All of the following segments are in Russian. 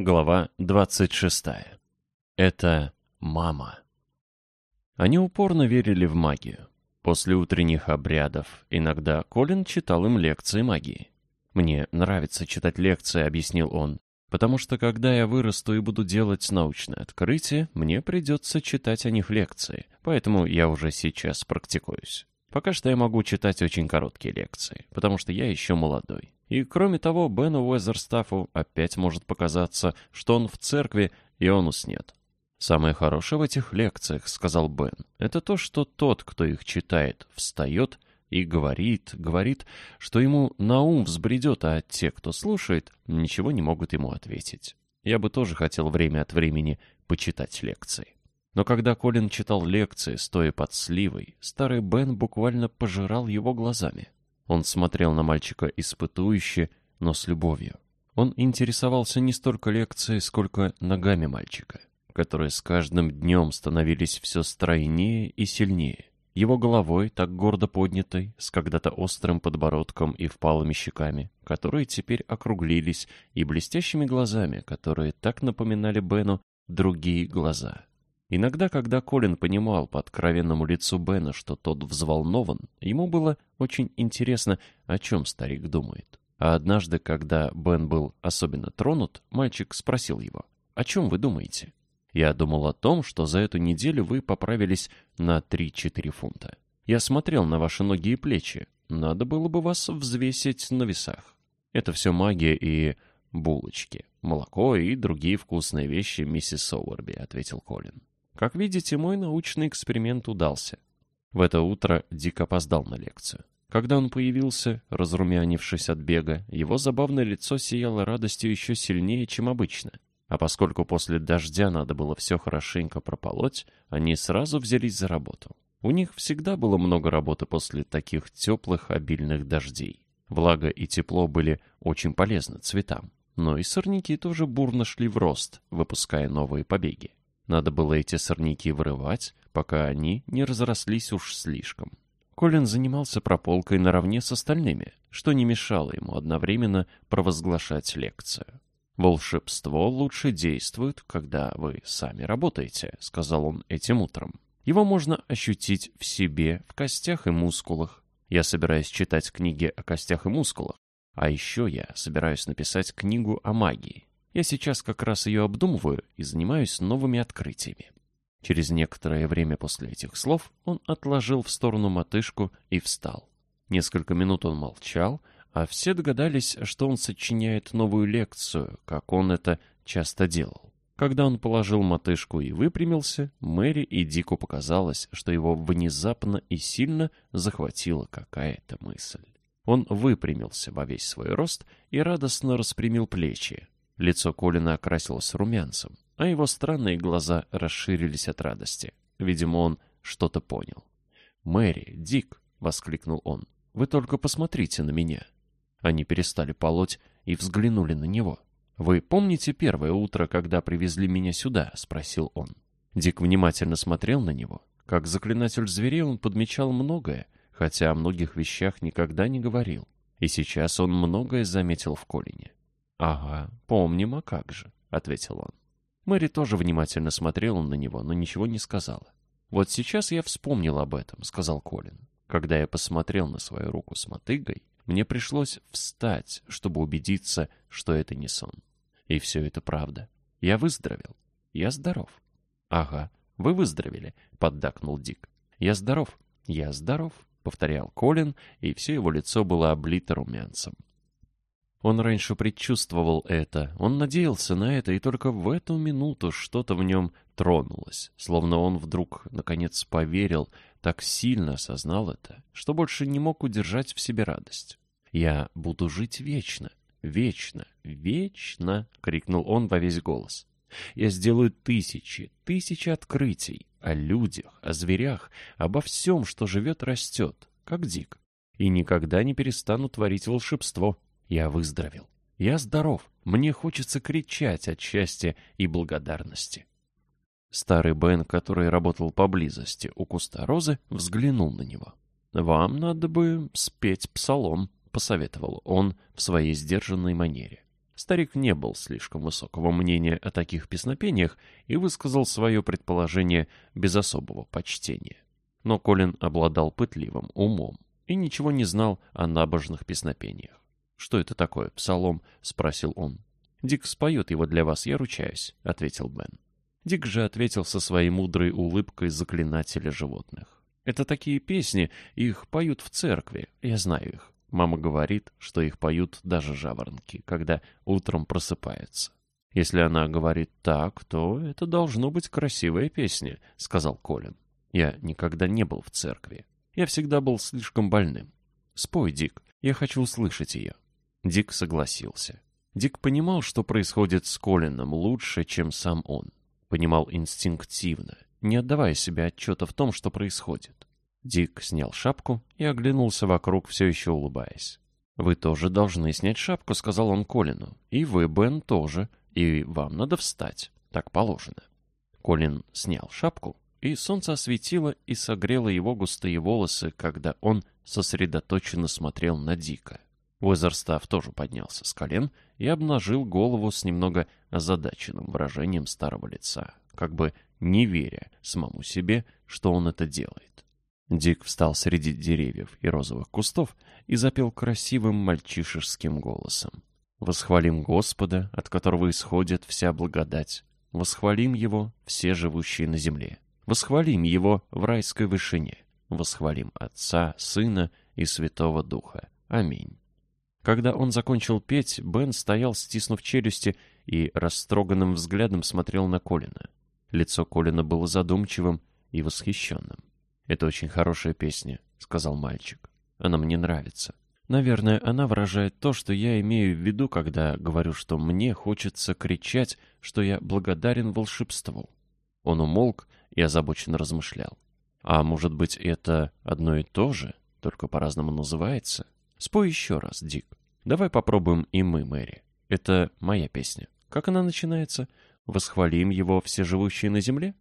Глава 26. Это мама. Они упорно верили в магию. После утренних обрядов иногда Колин читал им лекции магии. «Мне нравится читать лекции», — объяснил он, «потому что когда я вырасту и буду делать научное открытие, мне придется читать о них лекции, поэтому я уже сейчас практикуюсь. Пока что я могу читать очень короткие лекции, потому что я еще молодой. И кроме того, Бену Уэзерстафу опять может показаться, что он в церкви, и он уснет. «Самое хорошее в этих лекциях, — сказал Бен, — это то, что тот, кто их читает, встает и говорит, говорит, что ему на ум взбредет, а те, кто слушает, ничего не могут ему ответить. Я бы тоже хотел время от времени почитать лекции. Но когда Колин читал лекции, стоя под сливой, старый Бен буквально пожирал его глазами. Он смотрел на мальчика испытующе, но с любовью. Он интересовался не столько лекцией, сколько ногами мальчика, которые с каждым днем становились все стройнее и сильнее. Его головой, так гордо поднятой, с когда-то острым подбородком и впалыми щеками, которые теперь округлились, и блестящими глазами, которые так напоминали Бену другие глаза. Иногда, когда Колин понимал по откровенному лицу Бена, что тот взволнован, ему было очень интересно, о чем старик думает. А однажды, когда Бен был особенно тронут, мальчик спросил его, «О чем вы думаете?» «Я думал о том, что за эту неделю вы поправились на 3-4 фунта. Я смотрел на ваши ноги и плечи. Надо было бы вас взвесить на весах. Это все магия и булочки, молоко и другие вкусные вещи, миссис Соуэрби», — ответил Колин. Как видите, мой научный эксперимент удался. В это утро Дик опоздал на лекцию. Когда он появился, разрумянившись от бега, его забавное лицо сияло радостью еще сильнее, чем обычно. А поскольку после дождя надо было все хорошенько прополоть, они сразу взялись за работу. У них всегда было много работы после таких теплых, обильных дождей. Влага и тепло были очень полезны цветам. Но и сорняки тоже бурно шли в рост, выпуская новые побеги. Надо было эти сорняки вырывать, пока они не разрослись уж слишком. Колин занимался прополкой наравне с остальными, что не мешало ему одновременно провозглашать лекцию. «Волшебство лучше действует, когда вы сами работаете», — сказал он этим утром. «Его можно ощутить в себе, в костях и мускулах. Я собираюсь читать книги о костях и мускулах, а еще я собираюсь написать книгу о магии. Я сейчас как раз ее обдумываю и занимаюсь новыми открытиями. Через некоторое время после этих слов он отложил в сторону мотышку и встал. Несколько минут он молчал, а все догадались, что он сочиняет новую лекцию, как он это часто делал. Когда он положил мотышку и выпрямился, Мэри и Дику показалось, что его внезапно и сильно захватила какая-то мысль. Он выпрямился во весь свой рост и радостно распрямил плечи, Лицо Колина окрасилось румянцем, а его странные глаза расширились от радости. Видимо, он что-то понял. «Мэри, Дик!» — воскликнул он. «Вы только посмотрите на меня!» Они перестали полоть и взглянули на него. «Вы помните первое утро, когда привезли меня сюда?» — спросил он. Дик внимательно смотрел на него. Как заклинатель зверей он подмечал многое, хотя о многих вещах никогда не говорил. И сейчас он многое заметил в Колине. «Ага, помним, а как же», — ответил он. Мэри тоже внимательно смотрела на него, но ничего не сказала. «Вот сейчас я вспомнил об этом», — сказал Колин. «Когда я посмотрел на свою руку с мотыгой, мне пришлось встать, чтобы убедиться, что это не сон. И все это правда. Я выздоровел. Я здоров». «Ага, вы выздоровели», — поддакнул Дик. «Я здоров. Я здоров», — повторял Колин, и все его лицо было облито румянцем. Он раньше предчувствовал это, он надеялся на это, и только в эту минуту что-то в нем тронулось, словно он вдруг, наконец, поверил, так сильно осознал это, что больше не мог удержать в себе радость. «Я буду жить вечно, вечно, вечно!» — крикнул он во весь голос. «Я сделаю тысячи, тысячи открытий о людях, о зверях, обо всем, что живет, растет, как дик, и никогда не перестану творить волшебство». Я выздоровел. Я здоров. Мне хочется кричать от счастья и благодарности. Старый Бен, который работал поблизости у куста розы, взглянул на него. «Вам надо бы спеть псалом», — посоветовал он в своей сдержанной манере. Старик не был слишком высокого мнения о таких песнопениях и высказал свое предположение без особого почтения. Но Колин обладал пытливым умом и ничего не знал о набожных песнопениях. «Что это такое, псалом?» — спросил он. «Дик споет его для вас, я ручаюсь», — ответил Бен. Дик же ответил со своей мудрой улыбкой заклинателя животных. «Это такие песни, их поют в церкви, я знаю их. Мама говорит, что их поют даже жаворонки, когда утром просыпаются. «Если она говорит так, то это должно быть красивая песня», — сказал Колин. «Я никогда не был в церкви. Я всегда был слишком больным. Спой, Дик, я хочу услышать ее». Дик согласился. Дик понимал, что происходит с Колином лучше, чем сам он. Понимал инстинктивно, не отдавая себе отчета в том, что происходит. Дик снял шапку и оглянулся вокруг, все еще улыбаясь. «Вы тоже должны снять шапку», — сказал он Колину. «И вы, Бен, тоже. И вам надо встать. Так положено». Колин снял шапку, и солнце осветило и согрело его густые волосы, когда он сосредоточенно смотрел на Дика. Уэзерстав тоже поднялся с колен и обнажил голову с немного озадаченным выражением старого лица, как бы не веря самому себе, что он это делает. Дик встал среди деревьев и розовых кустов и запел красивым мальчишеским голосом. «Восхвалим Господа, от которого исходит вся благодать. Восхвалим Его, все живущие на земле. Восхвалим Его в райской вышине. Восхвалим Отца, Сына и Святого Духа. Аминь». Когда он закончил петь, Бен стоял, стиснув челюсти, и растроганным взглядом смотрел на Колина. Лицо Колина было задумчивым и восхищенным. «Это очень хорошая песня», — сказал мальчик. «Она мне нравится. Наверное, она выражает то, что я имею в виду, когда говорю, что мне хочется кричать, что я благодарен волшебству». Он умолк и озабоченно размышлял. «А может быть, это одно и то же, только по-разному называется? Спой еще раз, Дик. Давай попробуем и мы, Мэри. Это моя песня. Как она начинается? Восхвалим его все живущие на земле?»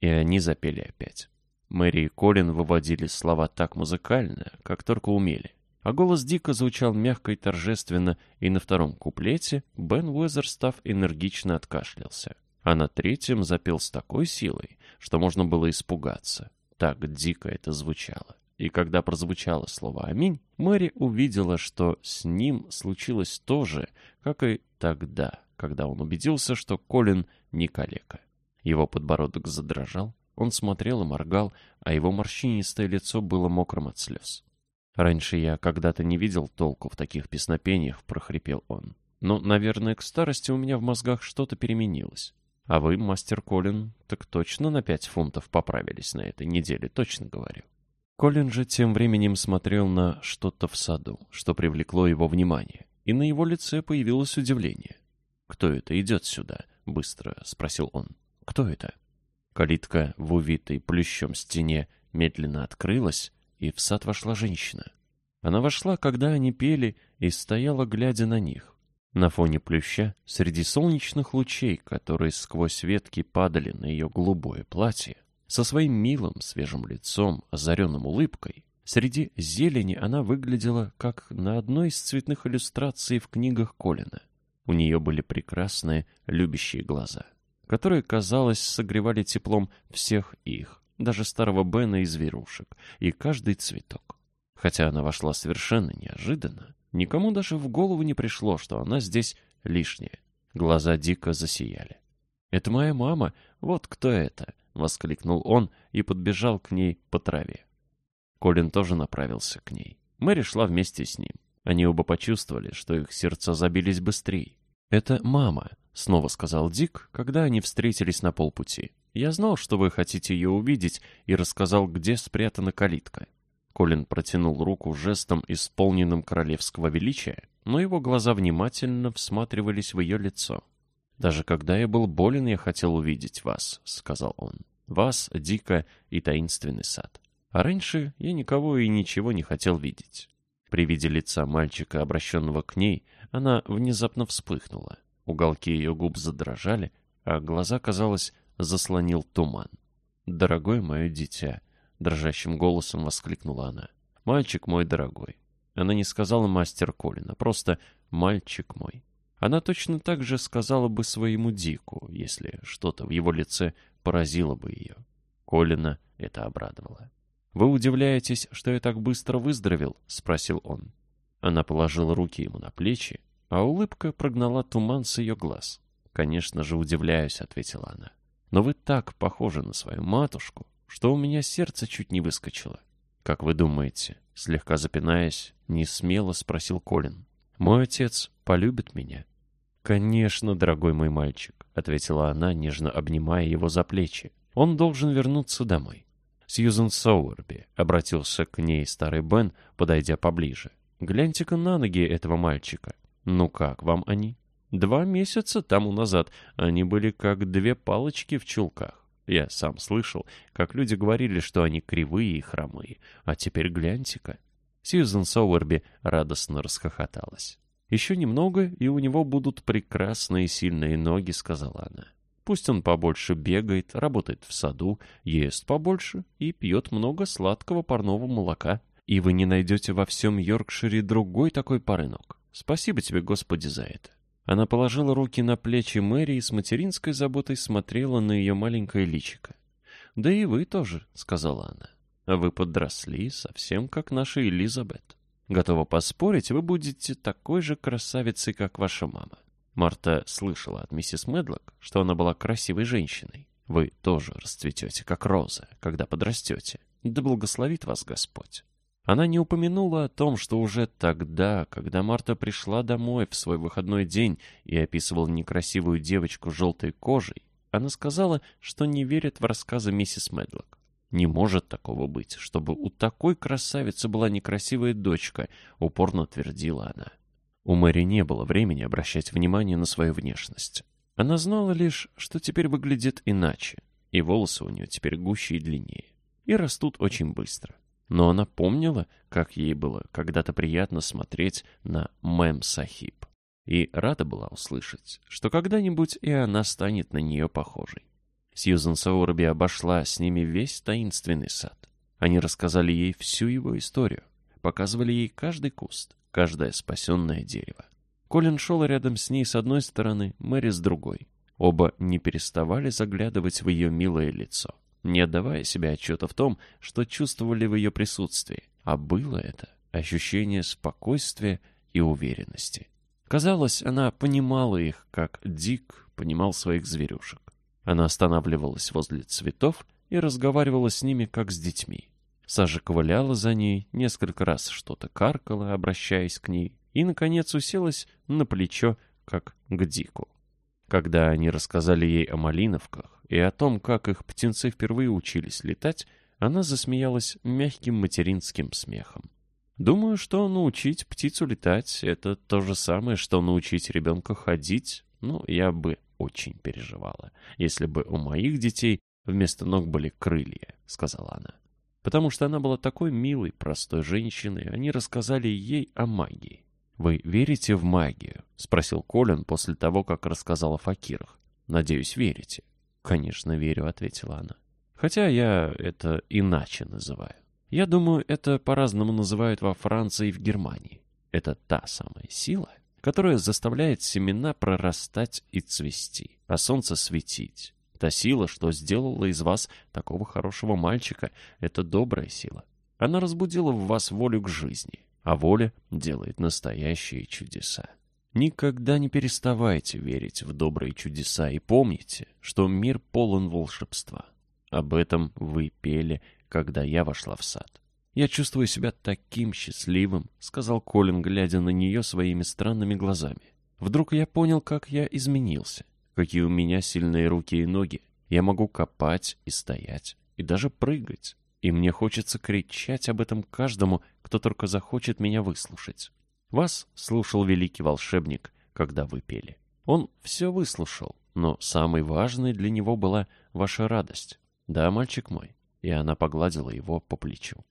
И они запели опять. Мэри и Колин выводили слова так музыкально, как только умели. А голос Дика звучал мягко и торжественно, и на втором куплете Бен Уэзерстав энергично откашлялся. А на третьем запел с такой силой, что можно было испугаться. Так дико это звучало. И когда прозвучало слово «Аминь», Мэри увидела, что с ним случилось то же, как и тогда, когда он убедился, что Колин не калека. Его подбородок задрожал, он смотрел и моргал, а его морщинистое лицо было мокрым от слез. «Раньше я когда-то не видел толку в таких песнопениях», — прохрипел он. «Но, наверное, к старости у меня в мозгах что-то переменилось. А вы, мастер Колин, так точно на пять фунтов поправились на этой неделе, точно говорю». Колин же тем временем смотрел на что-то в саду, что привлекло его внимание, и на его лице появилось удивление. «Кто это идет сюда?» — быстро спросил он. «Кто это?» Калитка в увитой плющом стене медленно открылась, и в сад вошла женщина. Она вошла, когда они пели, и стояла, глядя на них. На фоне плюща, среди солнечных лучей, которые сквозь ветки падали на ее голубое платье, со своим милым свежим лицом, озаренным улыбкой, среди зелени она выглядела, как на одной из цветных иллюстраций в книгах Колина. У нее были прекрасные, любящие глаза которые, казалось, согревали теплом всех их, даже старого Бена и зверушек, и каждый цветок. Хотя она вошла совершенно неожиданно, никому даже в голову не пришло, что она здесь лишняя. Глаза дико засияли. «Это моя мама, вот кто это!» — воскликнул он и подбежал к ней по траве. Колин тоже направился к ней. Мэри шла вместе с ним. Они оба почувствовали, что их сердца забились быстрее. «Это мама», — снова сказал Дик, когда они встретились на полпути. «Я знал, что вы хотите ее увидеть, и рассказал, где спрятана калитка». Колин протянул руку жестом, исполненным королевского величия, но его глаза внимательно всматривались в ее лицо. «Даже когда я был болен, я хотел увидеть вас», — сказал он. «Вас, Дика и таинственный сад. А раньше я никого и ничего не хотел видеть». При виде лица мальчика, обращенного к ней, она внезапно вспыхнула. Уголки ее губ задрожали, а глаза, казалось, заслонил туман. «Дорогое мое дитя!» — дрожащим голосом воскликнула она. «Мальчик мой дорогой!» Она не сказала мастер Колина, просто «мальчик мой». Она точно так же сказала бы своему Дику, если что-то в его лице поразило бы ее. Колина это обрадовало. «Вы удивляетесь, что я так быстро выздоровел?» — спросил он. Она положила руки ему на плечи, а улыбка прогнала туман с ее глаз. «Конечно же, удивляюсь», — ответила она. «Но вы так похожи на свою матушку, что у меня сердце чуть не выскочило». «Как вы думаете?» — слегка запинаясь, не смело спросил Колин. «Мой отец полюбит меня?» «Конечно, дорогой мой мальчик», — ответила она, нежно обнимая его за плечи. «Он должен вернуться домой». Сьюзен Соуэрби обратился к ней старый Бен, подойдя поближе. «Гляньте-ка на ноги этого мальчика. Ну как вам они?» «Два месяца тому назад они были как две палочки в чулках. Я сам слышал, как люди говорили, что они кривые и хромые. А теперь гляньте-ка». Сьюзен Соуэрби радостно расхохоталась. «Еще немного, и у него будут прекрасные сильные ноги», — сказала она. Пусть он побольше бегает, работает в саду, ест побольше и пьет много сладкого парного молока. И вы не найдете во всем Йоркшире другой такой пары ног. Спасибо тебе, Господи, за это. Она положила руки на плечи Мэри и с материнской заботой смотрела на ее маленькое личико. «Да и вы тоже», — сказала она. «А вы подросли, совсем как наша Элизабет. Готова поспорить, вы будете такой же красавицей, как ваша мама. Марта слышала от миссис Медлок, что она была красивой женщиной. Вы тоже расцветете, как роза, когда подрастете. Да благословит вас Господь. Она не упомянула о том, что уже тогда, когда Марта пришла домой в свой выходной день и описывала некрасивую девочку желтой кожей, она сказала, что не верит в рассказы миссис Медлок. Не может такого быть, чтобы у такой красавицы была некрасивая дочка, упорно твердила она. У Мэри не было времени обращать внимание на свою внешность. Она знала лишь, что теперь выглядит иначе, и волосы у нее теперь гуще и длиннее, и растут очень быстро. Но она помнила, как ей было когда-то приятно смотреть на Мэм Сахиб, и рада была услышать, что когда-нибудь и она станет на нее похожей. Сьюзен Саурби обошла с ними весь таинственный сад. Они рассказали ей всю его историю, показывали ей каждый куст, каждое спасенное дерево. Колин шел рядом с ней с одной стороны, Мэри с другой. Оба не переставали заглядывать в ее милое лицо, не отдавая себе отчета в том, что чувствовали в ее присутствии. А было это ощущение спокойствия и уверенности. Казалось, она понимала их, как Дик понимал своих зверюшек. Она останавливалась возле цветов и разговаривала с ними, как с детьми. Сажа ковыляла за ней, несколько раз что-то каркала, обращаясь к ней, и, наконец, уселась на плечо, как к Дику. Когда они рассказали ей о малиновках и о том, как их птенцы впервые учились летать, она засмеялась мягким материнским смехом. Думаю, что научить птицу летать — это то же самое, что научить ребенка ходить. Ну, я бы очень переживала, если бы у моих детей вместо ног были крылья, — сказала она. Потому что она была такой милой, простой женщиной, они рассказали ей о магии. «Вы верите в магию?» — спросил Колин после того, как рассказал о факирах. «Надеюсь, верите». «Конечно, верю», — ответила она. «Хотя я это иначе называю. Я думаю, это по-разному называют во Франции и в Германии. Это та самая сила, которая заставляет семена прорастать и цвести, а солнце светить, Та сила, что сделала из вас такого хорошего мальчика, это добрая сила. Она разбудила в вас волю к жизни, а воля делает настоящие чудеса. Никогда не переставайте верить в добрые чудеса и помните, что мир полон волшебства. Об этом вы пели, когда я вошла в сад. «Я чувствую себя таким счастливым», — сказал Колин, глядя на нее своими странными глазами. «Вдруг я понял, как я изменился какие у меня сильные руки и ноги. Я могу копать и стоять, и даже прыгать. И мне хочется кричать об этом каждому, кто только захочет меня выслушать. Вас слушал великий волшебник, когда вы пели. Он все выслушал, но самой важной для него была ваша радость. Да, мальчик мой. И она погладила его по плечу.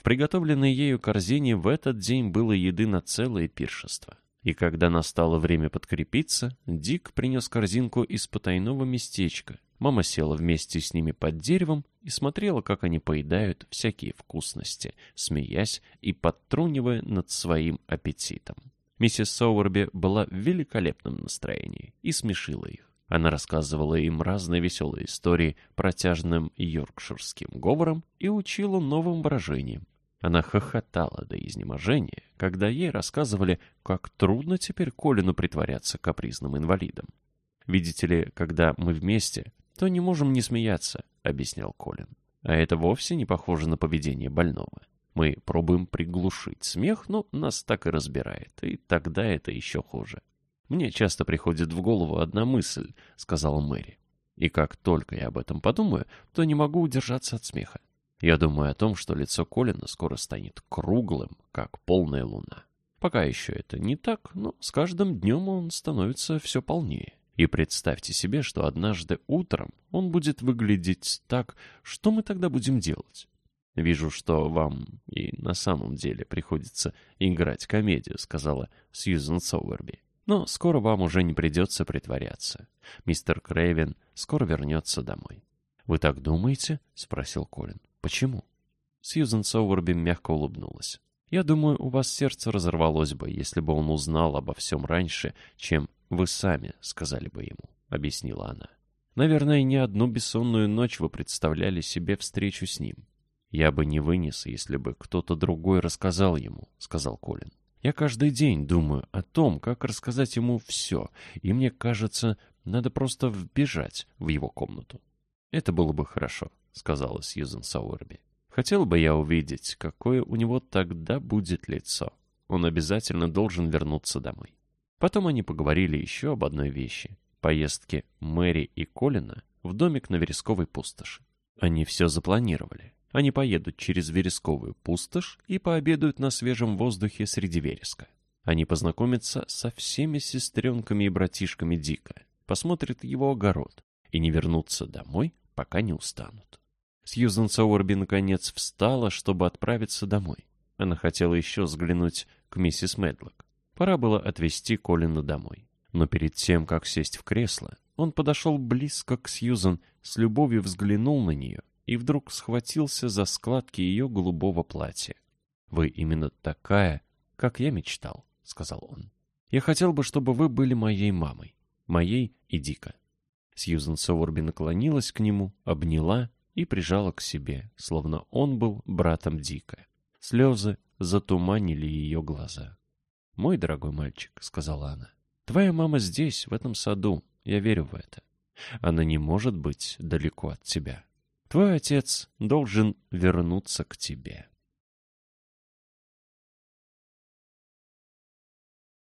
В приготовленной ею корзине в этот день было еды на целое пиршество. И когда настало время подкрепиться, Дик принес корзинку из потайного местечка. Мама села вместе с ними под деревом и смотрела, как они поедают всякие вкусности, смеясь и подтрунивая над своим аппетитом. Миссис Соуэрби была в великолепном настроении и смешила их. Она рассказывала им разные веселые истории протяжным йоркширским говором и учила новым выражениям. Она хохотала до изнеможения, когда ей рассказывали, как трудно теперь Колину притворяться капризным инвалидом. «Видите ли, когда мы вместе, то не можем не смеяться», — объяснял Колин. «А это вовсе не похоже на поведение больного. Мы пробуем приглушить смех, но нас так и разбирает, и тогда это еще хуже. «Мне часто приходит в голову одна мысль», — сказала Мэри. «И как только я об этом подумаю, то не могу удержаться от смеха. Я думаю о том, что лицо Колина скоро станет круглым, как полная луна. Пока еще это не так, но с каждым днем он становится все полнее. И представьте себе, что однажды утром он будет выглядеть так, что мы тогда будем делать? «Вижу, что вам и на самом деле приходится играть комедию», — сказала Сьюзен Соуэрби. «Но скоро вам уже не придется притворяться. Мистер Крейвен скоро вернется домой». «Вы так думаете?» — спросил Колин. «Почему?» Сьюзен Соуэрби мягко улыбнулась. «Я думаю, у вас сердце разорвалось бы, если бы он узнал обо всем раньше, чем вы сами сказали бы ему», — объяснила она. «Наверное, не одну бессонную ночь вы представляли себе встречу с ним. «Я бы не вынес, если бы кто-то другой рассказал ему», — сказал Колин. «Я каждый день думаю о том, как рассказать ему все, и мне кажется, надо просто вбежать в его комнату». «Это было бы хорошо», — сказала Сьюзен Сауэрби. «Хотел бы я увидеть, какое у него тогда будет лицо. Он обязательно должен вернуться домой». Потом они поговорили еще об одной вещи — поездке Мэри и Колина в домик на Вересковой пустоши. Они все запланировали. Они поедут через вересковую пустошь и пообедают на свежем воздухе среди вереска. Они познакомятся со всеми сестренками и братишками Дика, посмотрят его огород и не вернутся домой, пока не устанут. Сьюзен Сауэрби наконец встала, чтобы отправиться домой. Она хотела еще взглянуть к миссис Медлок. Пора было отвезти Колина домой. Но перед тем, как сесть в кресло, он подошел близко к Сьюзен, с любовью взглянул на нее и вдруг схватился за складки ее голубого платья. «Вы именно такая, как я мечтал», — сказал он. «Я хотел бы, чтобы вы были моей мамой, моей и Дика». Сьюзен Соурби наклонилась к нему, обняла и прижала к себе, словно он был братом Дика. Слезы затуманили ее глаза. «Мой дорогой мальчик», — сказала она, — «твоя мама здесь, в этом саду, я верю в это. Она не может быть далеко от тебя». Твой отец должен вернуться к тебе.